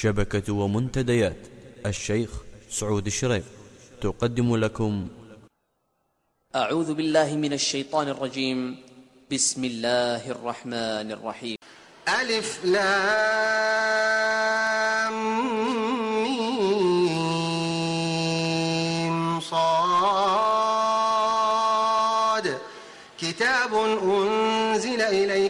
شبكة ومنتديات. الشيخ سعود الشريف. تقدم لكم. أعوذ بالله من الشيطان الرجيم. بسم الله الرحمن الرحيم. ألف لام ميم صاد. كتاب أنزل إليك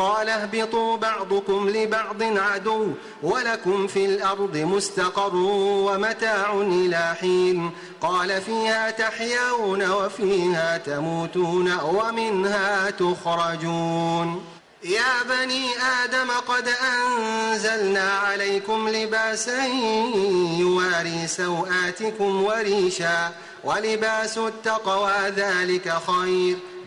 قال اهبطوا بعضكم لبعض عدو ولكم في الأرض مستقر ومتاع إلى حين قال فيها تحيون وفيها تموتون ومنها تخرجون يا بني آدم قد أنزلنا عليكم لباسا يواري سوآتكم وريشا ولباس التقوى ذلك خير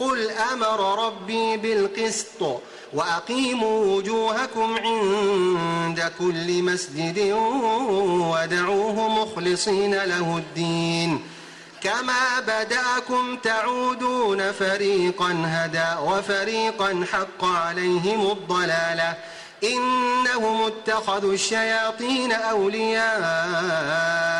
قل أمر ربي بالقسط وأقيموا وجوهكم عند كل مسجد ودعوه مخلصين له الدين كما بدأكم تعودون فريقا هدى وفريقا حق عليهم الضلاله إنهم اتخذوا الشياطين أولياء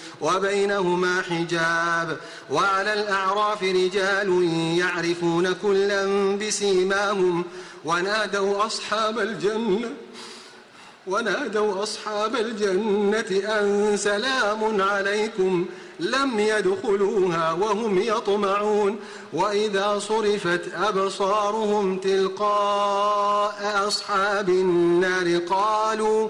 وبينهما حجاب وعلى الأعراف رجال يعرفون كلا بسيماهم ونادوا أصحاب الجنة ونادوا أصحاب الجنة أن سلام عليكم لم يدخلوها وهم يطمعون وإذا صرفت أبصارهم تلقاء أصحاب النار قالوا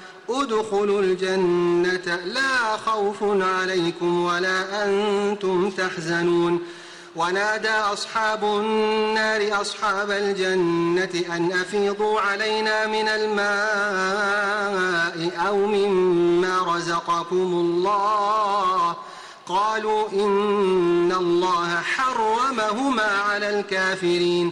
ادخلوا الجنة لا خوف عليكم ولا أنتم تحزنون. ونادى أصحاب النار أصحاب الجنة أن أفيضوا علينا من الماء أو مما رزقكم الله. قالوا إن الله حرمهما على الكافرين.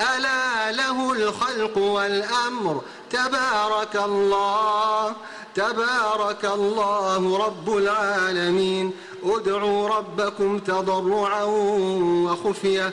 ألا له الخلق والأمر؟ تبارك الله تبارك الله رب العالمين. ادعوا ربكم تضرعا وخفية.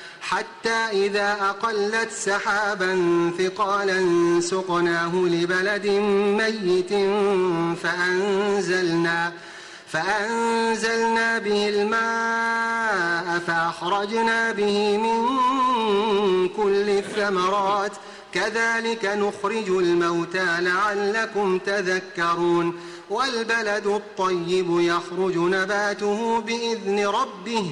حتى إذا أقلت سحابا ثقالا سقناه لبلد ميت فأنزلنا فأنزلنا به الماء فأخرجنا به من كل الثمرات. كذلك نخرج الموتى لعلكم تذكرون. والبلد الطيب يخرج نباته بإذن ربه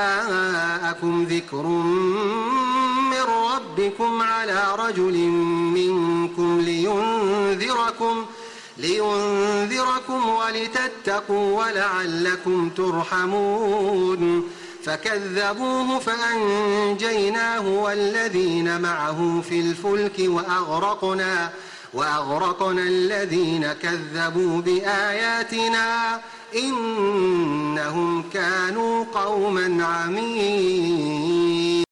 جاءكم ذكر من ربكم على رجل منكم لينذركم لينذركم ولتتقوا ولعلكم ترحمون. فكذبوه فأنجيناه والذين معه في الفلك وأغرقنا وأغرقنا الذين كذبوا بآياتنا. إنهم كانوا قوما عمين.